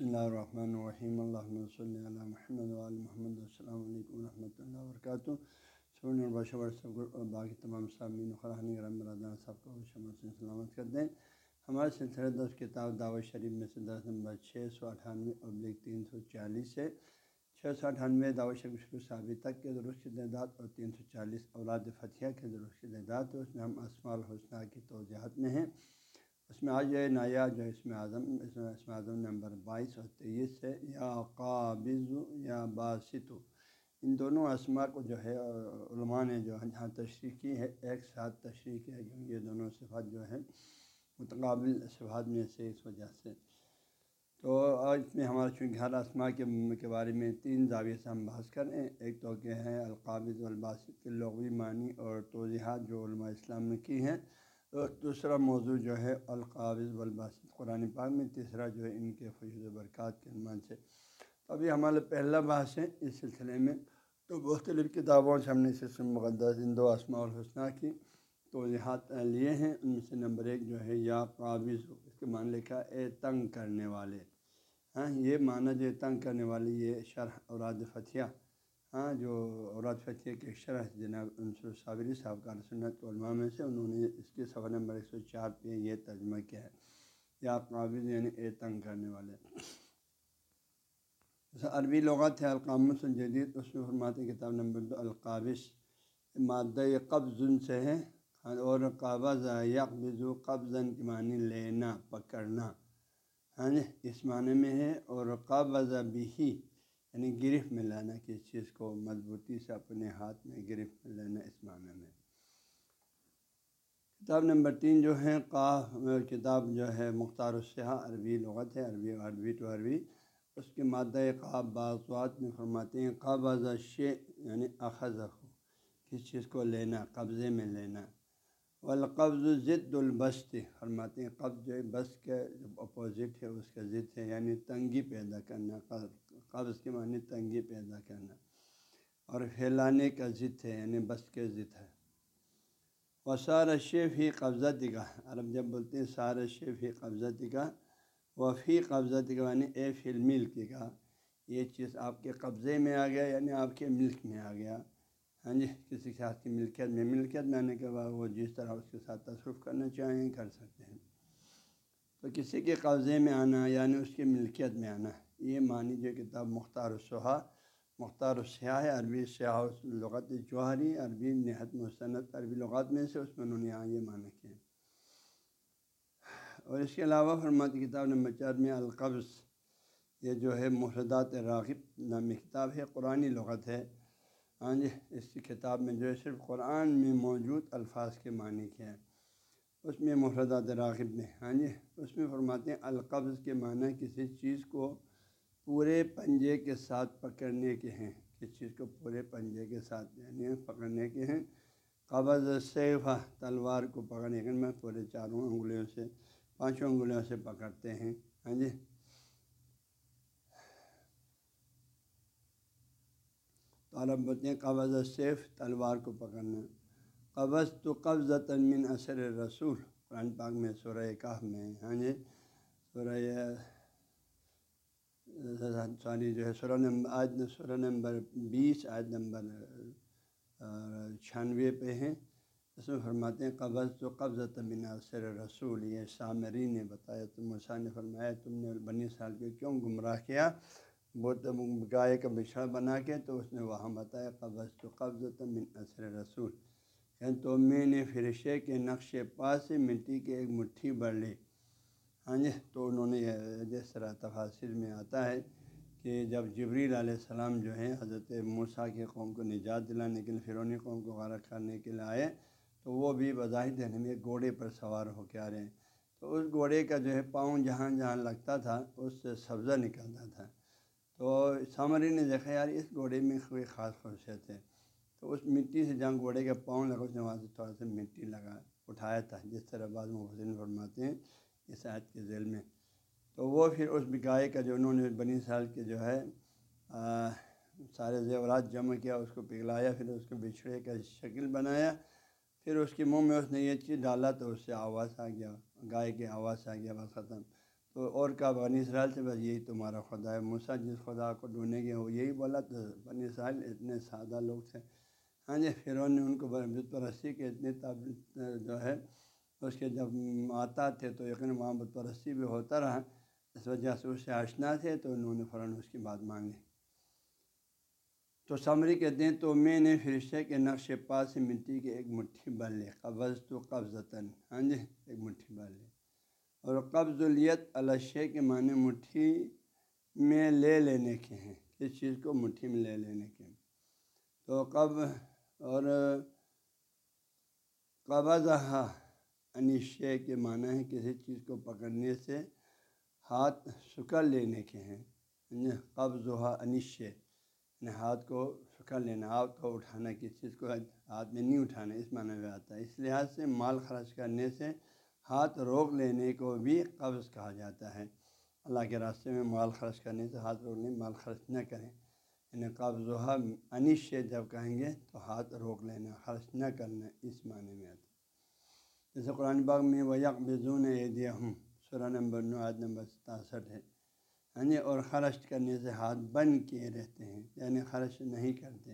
بسم اللہ الرحمن الرحیم الحمۃ صلی اللہ محمد محمد السلام علیکم ورحمۃ اللہ وبرکاتہ سون اور باقی تمام سامعین خرحان صاحب کو سے سلامت کرتے ہیں ہمارے سلسلہ دس کتاب دعوت شریف میں سے درس نمبر چھ سو اٹھانوے ابلک تین سو چالیس سے چھ سو اٹھانوے دعوت شریف شروع صابی تک کے درست کی تعداد اور تین سو چالیس اولاد فتح کے درست کی تعداد اس میں ہم اسماع الحسنہ کی توجہات میں ہیں اس میں آج جو ہے نایا جو اسم اعظم اسم اعظم نمبر بائیس اور تیئیس ہے۔ یا قابض، یا باسط۔ ان دونوں اسما کو جو ہے، علماء نے جو ہے، جہاں تشریح کی ہے، ایک ساتھ تشریح کی ہے، کیونکہ یہ دونوں صفات جو ہے متقابل صفات میں سے اس وجہ سے۔ تو آج میں ہمارا، چونکہ ہر اسما کے کے بارے میں تین زاویے سے ہم بحث کریں ایک تو کہ ہے، القابض والباسط کے لغوی معنی اور توضیحات جو علماء اسلام نے کی ہیں۔ دوسرا موضوع جو ہے القابض والباسط، قرآن پاک میں تیسرا جو ہے ان کے فیض و برکات کے عنوان سے۔ ابھی ہمارا پہلا بحث ہے اس سلسلے میں، تو مختلف کتابوں سے ہم نے سلسلہ مقدس ان دو اسماع الحسنہ کی توضیحات لیے ہیں۔ ان میں سے نمبر ایک جو ہے یا قابض اس کے معنی لکھا اے تنگ کرنے والے۔ ہاں یہ معنی جو تنگ کرنے والے، یہ شرح اوراد فتح ہاں جو اوراد فتح کے شرح جناب انصر صابری صاحب کا سنت علماء میں سے، انہوں نے اس کے سفر نمبر ایک سو چار پہ یہ ترجمہ کیا ہے یا قابض یعنی اے تنگ کرنے والے عربی لغت ہے القامس الجدید اس میں فرماتے کتاب نمبر دو القابش مادہ قبض سے ہے، اور قابض یقبض قبض کی معنی لینا، پکڑنا۔ ہاں جی، اس معنی میں ہے، اور قابض بھی یعنی گرفت میں لانا کسی چیز کو مضبوطی سے اپنے ہاتھ میں گرفت میں لینا اس معنی میں۔ کتاب نمبر تین جو ہے، قا، کتاب جو ہے، مختار السحا عربی لغت ہے، عربی عربی ٹو عربی۔ اس کے مادہ قاب باضوات میں فرماتے ہیں قابض شے یعنی اخذ ہو کسی چیز کو لینا، قبضے میں لینا۔ والقبض ضد البست فرماتے ہیں قبض جو بس کے اپوزٹ ہے، اس کا ضد ہے یعنی تنگی پیدا کرنا، قبض کے معنی تنگی پیدا کرنا، اور پھیلانے کا ضد ہے یعنی بس کے ضد ہے۔ وہ سارا شیف ہی قبضہ دگاہ عرب جب بولتے ہیں سارا شیف ہی قبضہ دگاہ وفی قبضہ یعنی اے فل ملک کا، یہ چیز آپ کے قبضے میں آ گیا یعنی آپ کے ملک میں آ گیا۔ ہاں جی کسی کے ساتھ کی ملکیت، میں ملکیت میں آنے کے بعد وہ جس طرح اس کے ساتھ تصرف کرنا چاہیں، کر سکتے ہیں۔ تو کسی کے قبضے میں آنا یعنی اس کی ملکیت میں آنا، یہ معنی جو کتاب مختار الصحا مختار السیاح عربی سیاح لغت جوہری، عربی نہت مستند، عربی لغات میں سے اس میں انہوں نے یہاں یہ معنی کیا اور اس کے علاوہ فرماتی کتاب نمبر چار میں القبض، یہ جو ہے محردات راغب نامی کتاب ہے قرآن لغت ہے۔ ہاں جی اس کی کتاب میں جو ہے صرف قرآن میں موجود الفاظ کے معنی کیا ہے اس میں محردات راغب میں ہاں جی اس میں فرماتے ہیں القبض کے معنی کسی چیز کو پورے پنجے کے ساتھ پکڑنے کے ہیں۔ کسی چیز کو پورے پنجے کے ساتھ یعنی پکڑنے کے ہیں؟ قبض سیفہ تلوار کو پکڑنے کے میں پورے چاروں انگلیوں سے، پانچوں انگلیوں سے پکڑتے ہیں ہاں جی طالب بولتے ہیں قبض سیف تلوار کو پکڑنا قبض تو قبض تنمین اثر رسول قرآن پاک میں سورہ کاف میں ہاں جی سورہ سوری، جو ہے سورہ نمبر آج سورہ نمبر بیس آج نمبر چھیانوے پہ ہیں۔ اس میں فرماتے ہیں قبض تو قبض تمین اثر رسول یہ سامری نے بتایا تم نے فرمایا، تم نے بنی سال کے کیوں گمراہ کیا؟ وہ گائے کا بچھڑا بنا کے تو اس نے وہاں بتایا قبض تو قبض تمین اثر رسول. یعنی تو میں نے فرشے کے نقش پاس سے مٹی کے ایک مٹھی بڑھ لی۔ ہاں جی تو انہوں نے جس طرح تفاصر میں آتا ہے کہ جب جبریل علیہ السلام جو ہے حضرت موسیٰ کے قوم کو نجات دلانے کے لیے فرونی قوم کو غارت کرنے کے لیے آئے، تو وہ بھی بظاہر دینے میں گھوڑے پر سوار ہو کے آ رہے ہیں۔ تو اس گھوڑے کا جو ہے پاؤں جہاں جہاں لگتا تھا، اس سے سبزہ نکلتا تھا۔ تو سامری نے دیکھا یار، اس گھوڑے میں کوئی خاص خصوصیت ہے۔ تو اس مٹی سے جہاں گھوڑے کا پاؤں لگا اس نے وہاں سے تھوڑا سا مٹی لگا، اٹھایا تھا، جس طرح بعض محسن فرماتے ہیں اس آیت کے ذیل میں۔ تو وہ پھر اس گائے کا جو انہوں نے بنی سال کے جو ہے سارے زیورات جمع کیا، اس کو پگھلایا، پھر اس کو بچھڑے کا شکل بنایا۔ پھر اس کے منہ میں اس نے یہ چیز ڈالا تو اس سے آواز آ گیا، گائے کی آواز آ گیا بس ختم تو اور کا بنی اسرائیل سے بس یہی تمہارا خدا ہے۔ موسا جس خدا کو ڈھونڈنے گئے وہ یہی بولا تو بنی اسرائیل اتنے سادہ لوگ تھے۔ ہاں جی فرون نے ان کو بت پرستی کے اتنے جو ہے، اس کے جب آتا تھے تو یقین وہاں بت پرستی بھی ہوتا رہا۔ اس وجہ سے اس سے آشنا تھے تو انہوں نے فوراً اس کی بات مانگی۔ تو سمری کے دیں تو میں نے فرشتے کے نقش پاس سے مٹی کے ایک مٹھی بل لی قبض تو قبض ہاں جی ایک مٹھی بل لی اور قبض الیت الشے کے معنی مٹھی میں لے لینے کے ہیں۔ کس چیز کو مٹھی میں لے لینے کے تو قب، اور قبض انشے یعنی کے معنی ہے کسی چیز کو پکڑنے سے ہاتھ سکڑ لینے کے ہیں۔ یعنی قبض ہوا انشے یعنی, یعنی ہاتھ کو سکڑ لینا، ہاتھ کو اٹھانا، کسی چیز کو ہاتھ میں نہیں اٹھانا، اس معنی میں آتا ہے۔ اس لحاظ سے مال خرچ کرنے سے ہاتھ روک لینے کو بھی قبض کہا جاتا ہے۔ اللہ کے راستے میں مال خرچ کرنے سے ہاتھ روکنے، مال خرچ نہ کریں۔ یعنی قبض و انش سے جب کہیں گے تو ہاتھ روک لینا، خرچ نہ کرنا اس معنی میں آتا جیسے قرآن باغ میں وہ یک بزون دیا ہوں سورہ نمبر نو نمبر ستاسٹھ ہے۔ ہاں جی اور خرچ کرنے سے ہاتھ بند کیے رہتے ہیں یعنی خرچ نہیں کرتے۔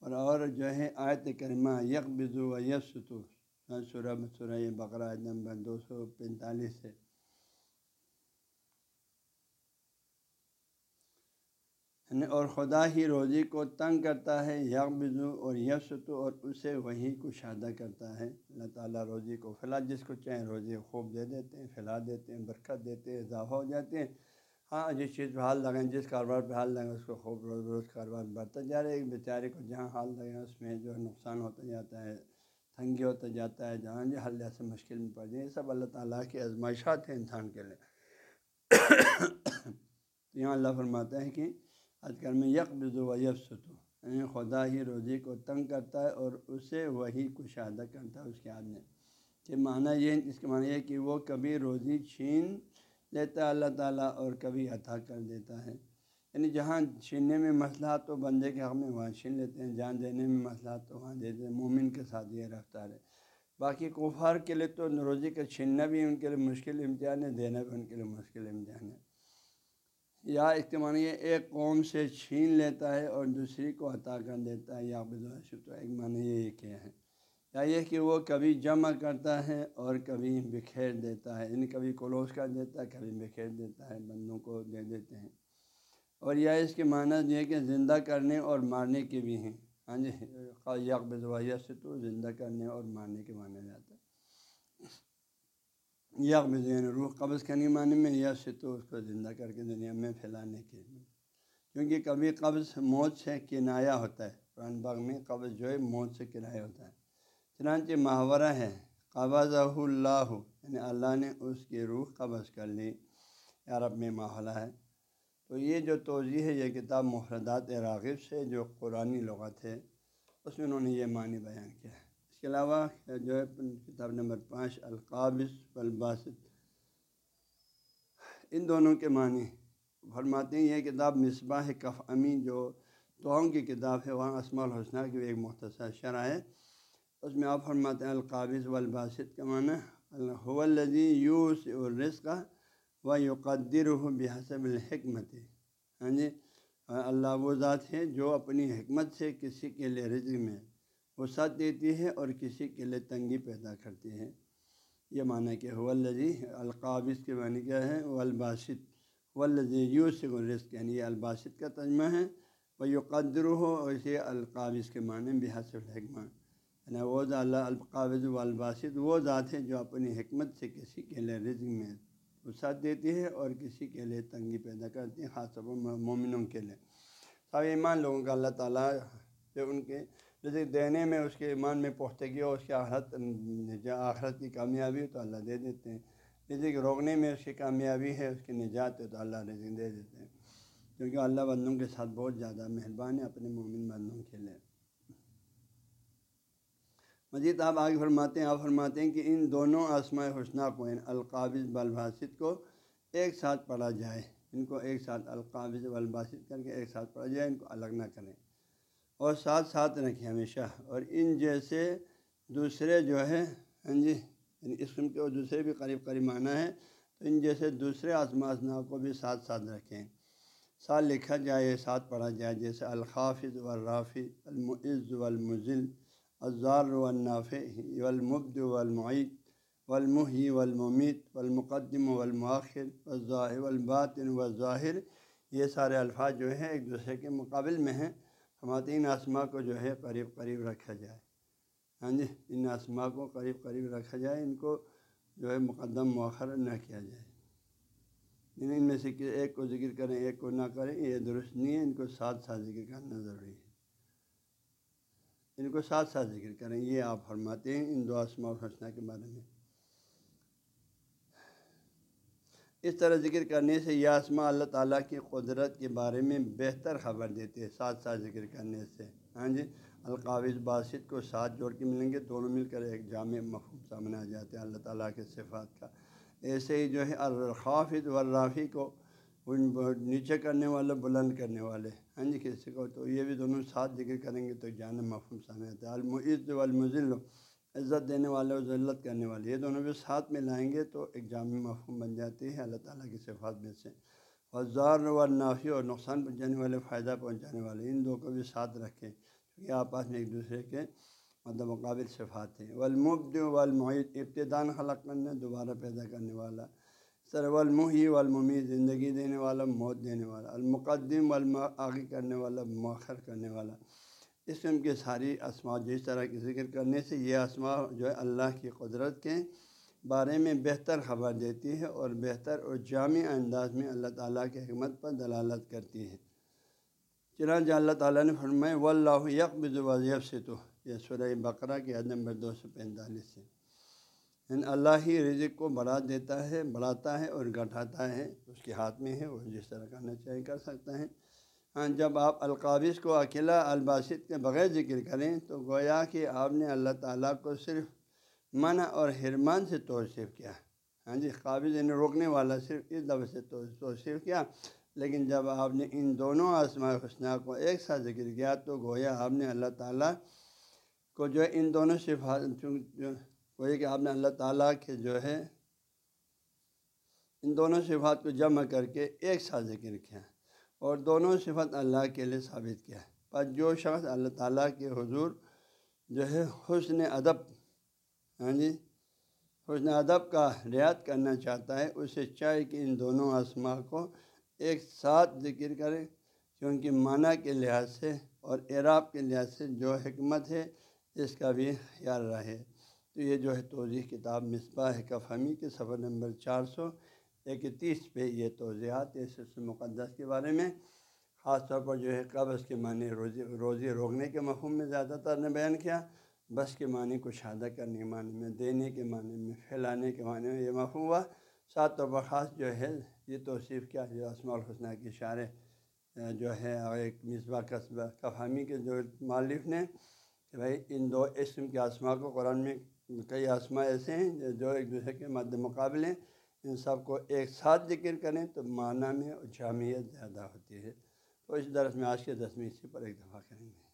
اور اور جو ہے آیت کرمہ یک بزو و یس ستو سورہ سورہ بقرہ نمبر دو سو پینتالیس ہے اور خدا ہی روزی کو تنگ کرتا ہے یک بزو اور یسو اور اسے وہی کشادہ کرتا ہے اللہ تعالیٰ روزی کو فلاں جس کو چاہیں روزی خوب دے دیتے ہیں پھیلا دیتے ہیں برکت دیتے ہیں اضافہ ہو جاتے ہیں ہاں جس چیز پہ حال لگیں جس کاروبار پہ حال لگیں اس کو خوب روز روز کاروبار بڑھتا جا رہا ہے ایک بیچارے کو جہاں حال لگے اس میں جو ہے نقصان ہوتا جاتا ہے تنگی ہوتا جاتا ہے، جہاں جی حل جیسے مشکل میں پڑ جائیں، یہ سب اللہ تعالیٰ کی آزمائشات ہیں انسان کے لیے۔ تو یہاں اللہ فرماتا ہے کہ آج کل میں یک بزو و ستو یعنی خدا ہی روزی کو تنگ کرتا ہے اور اسے وہی کشادہ کرتا ہے، اس کے آدمی کہ معنی یہ، اس کے معنی یہ کہ وہ کبھی روزی چھین لیتا ہے اللہ تعالیٰ اور کبھی عطا کر دیتا ہے۔ یعنی جہاں چھیننے میں مسئلہ تو بندے کے حق میں وہاں چھین لیتے ہیں، جہاں دینے میں مسئلہ تو وہاں دیتے ہیں۔ مومن کے ساتھ یہ رفتار ہے۔ باقی کفار کے لیے تو روزی کا چھیننا بھی ان کے لیے مشکل امتحان ہے، دینا بھی ان کے لیے مشکل امتحان ہے۔ یا اجتماع یہ ایک قوم سے چھین لیتا ہے اور دوسری کو عطا کر دیتا ہے، یا تو ایک معنی یہ کیا ہے۔ یا یہ کہ وہ کبھی جمع کرتا ہے اور کبھی بکھیر دیتا ہے یعنی کبھی کلوز کر دیتا ہے، کبھی بکھیر دیتا ہے، بندوں کو دے دیتے ہیں۔ اور یا اس کے معنی یہ کہ زندہ کرنے اور مارنے کے بھی ہیں۔ ہاں جی یکبضویہ سے تو زندہ کرنے اور مارنے کے معنی جاتا ہے یک بزین روح، قبض کرنے معنی میں یا سے تو اس کو زندہ کر کے دنیا میں پھیلانے کے لیے۔ کیونکہ کبھی قبض موت سے کنایا ہوتا ہے۔ قرآن باغ میں قبض جو ہے موت سے کنایا ہوتا ہے۔ چنانچہ محاورہ ہے قبض اللہ یعنی اللہ نے اس کی روح قبض کر لی۔ عرب میں محلہ ہے۔ تو یہ جو توضیع ہے، یہ کتاب محردات راغب سے، جو قرآن لغت ہے، اس میں انہوں نے یہ معنی بیان کیا ہے۔ اس کے علاوہ جو ہے، کتاب نمبر پانچ، القابض والباسط۔ ان دونوں کے معنی فرماتے ہیں، یہ کتاب مصباح کف امی جو توؤں کی کتاب ہے، وہاں اسماء الحسنہ کی ایک مختصر شرح ہے۔ اس میں آپ فرماتے ہیں، القابض والباسط کا معنی الحولزی یوس الرس کا و یقدر ہو بحسب الحکمت ہاں جی؟ اللہ وہ ذات ہے جو اپنی حکمت سے کسی کے لیے رزق میں وسعت دیتی ہے اور کسی کے لیے تنگی پیدا کرتی ہے۔ یہ معنی کہ ولزی القابض کے معنی کیا ہے؟ والباسط ولزی یوس رزق یعنی یہ الباسط کا تجمہ ہے۔ وہ یقدر ہو اور اسے القابض کے معنی بحث الحکمہ۔ یعنی وہ اللہ القابض والباسط، وہ ذات ہے جو اپنی حکمت سے کسی کے لیے رزق میں وسعت دیتی ہے اور کسی کے لیے تنگی پیدا کرتی ہے خاص طور پر مومنوں کے لیے۔ سب ایمان لوگوں کا اللہ تعالیٰ جو ان کے رزق دینے میں اس کے ایمان میں پختگی ہو اس کے آخرت آخرت کی کامیابی تو اللہ دے دیتے ہیں۔ رزق روکنے میں اس کی کامیابی ہے، اس کی نجات ہے تو اللہ رزق دے دیتے ہیں۔ کیونکہ اللہ بندوں کے ساتھ بہت زیادہ مہربان ہے اپنے مومن بندوں کے لیے۔ مزید آپ آگے فرماتے ہیں، آپ فرماتے ہیں کہ ان دونوں آسماء حسنہ کو ان القابض بالباسط کو ایک ساتھ پڑھا جائے۔ ان کو ایک ساتھ القابض والباسط کر کے ایک ساتھ پڑھا جائے، ان کو الگ نہ کریں۔ اور ساتھ ساتھ رکھیں ہمیشہ۔ اور ان جیسے دوسرے جو ہے ہاں جی یعنی اسم کے اور دوسرے بھی قریب قریب معنی ہے تو ان جیسے دوسرے اسما کو بھی ساتھ ساتھ رکھیں۔ ساتھ لکھا جائے، ساتھ پڑھا جائے، جیسے الخافظ والرافی المعز والمزل الزار والنافع والمبد والمعید والمحی والممیت والمقدم والمؤخر والظاہر والباطن والظاہر یہ سارے الفاظ جو ہیں ایک دوسرے کے مقابل میں ہیں۔ خواتین آسما کو جو ہے قریب قریب رکھا جائے۔ ہاں جی ان آسما کو قریب قریب رکھا جائے، ان کو جو ہے مقدم، مؤخر نہ کیا جائے۔ ان میں سے ایک کو ذکر کریں، ایک کو نہ کریں، یہ درست نہیں ہے۔ ان کو ساتھ ساتھ ذکر کرنا ضروری ہے۔ ان کو ساتھ ساتھ ذکر کریں، یہ آپ فرماتے ہیں ان دو آسما حسنہ کے بارے میں۔ اس طرح ذکر کرنے سے یہ آسما اللہ تعالیٰ کی قدرت کے بارے میں بہتر خبر دیتے ہیں ساتھ ساتھ ذکر کرنے سے۔ ہاں جی القابض باسط کو ساتھ جوڑ کے ملیں گے، دونوں مل کر ایک جامع مفہوم سامنے آ جاتے ہیں اللہ تعالیٰ کے صفات کا۔ ایسے ہی جو ہے الخافظ والرافی کو نیچے کرنے والے، بلند کرنے والے۔ ہاں جی کسی کو تو یہ بھی دونوں ساتھ ذکر کریں گے تو جامع مفہوم سامنے آتا ہے۔ المعز والمزل عزت دینے والے اور ذلت کرنے والے، یہ دونوں بھی ساتھ میں لائیں گے تو ایک جامع مفہوم بن جاتی ہے۔ اللہ تعالیٰ کی صفات میں سے۔ اور زار و نافی اور نقصان پہنچانے والے، فائدہ پہنچانے والے، ان دو کو بھی ساتھ رکھیں کیونکہ آپس میں ایک دوسرے کے مطلب مقابل صفات ہیں۔ والمبد والمعید ابتدان خلق کرنا دوبارہ پیدا کرنے والا۔ سر والمحی والممی زندگی دینے والا، موت دینے والا، المقدم والمآغی کرنے والا، مؤخر کرنے والا۔ اس قسم کے ساری اسماء جس طرح کی ذکر کرنے سے یہ اسماء جو ہے اللہ کی قدرت کے بارے میں بہتر خبر دیتی ہے اور بہتر اور جامع انداز میں اللہ تعالیٰ کی حکمت پر دلالت کرتی ہے۔ چنانچہ اللہ تعالیٰ نے فرمائے و اللہ یکب وضیب سے تو یہ سورہ بقرہ کی عدم نمبر دو سو پینتالیس سے۔ اللہ ہی رزق کو بڑھا دیتا ہے، بڑھاتا ہے اور گھٹاتا ہے۔ اس کے ہاتھ میں ہے، وہ جس طرح کرنا چاہیے کر سکتا ہے۔ ہاں جب آپ القابض کو اکیلا الباسط کے بغیر ذکر کریں تو گویا کہ آپ نے اللہ تعالیٰ کو صرف منع اور حرمان سے توصیف کیا۔ ہاں جی قابض یعنی روکنے والا صرف اس دفعہ سے توصیف کیا۔ لیکن جب آپ نے ان دونوں آسما حسنہ کو ایک ساتھ ذکر کیا تو گویا آپ نے اللہ تعالیٰ کو جو ہے ان دونوں صفات گویا کہ آپ نے اللہ تعالیٰ کے جو ہے ان دونوں صفات کو جمع کر کے ایک ساتھ ذکر کیا اور دونوں صفت اللہ کے لیے ثابت کیا پر جو شخص اللہ تعالیٰ کے حضور جو ہے، حسن ادب ہاں جی حسن ادب کا رعایت کرنا چاہتا ہے، اسے چاہے کہ ان دونوں آسما کو ایک ساتھ ذکر کرے، کیونکہ معنی کے لحاظ سے اور اعراب کے لحاظ سے جو حکمت ہے، اس کا بھی خیال رہے۔ تو یہ جو ہے توضیح کتاب مصباح کفہمی کے سفر نمبر چار سو اکتیس پہ یہ توضیحات اس مقدس کے بارے میں، خاص طور پر جو ہے قبض کے معنی روزی روزی روکنے کے مفہوم میں زیادہ تر نے بیان کیا، بس کے معنی کو شادہ کرنے کے معنی میں، دینے کے معنی میں، پھیلانے کے معنی میں یہ مفہوم ہوا۔ ساتھ طور پر خاص جو ہے یہ توصیف کیا جو اسماع الحسنہ کے اشارے جو ہے ایک مصباح قصبہ کفامی کے جو مالف نے کہ بھائی ان دو اسم کے آسما کو قرآن میں کئی آسما ایسے ہیں جو ایک دوسرے کے مد مقابلے ان سب کو ایک ساتھ ذکر کریں تو معنی میں جامعت زیادہ ہوتی ہے۔ تو اس درس میں آج کے دسویں اسی پر ایک دفعہ کریں گے۔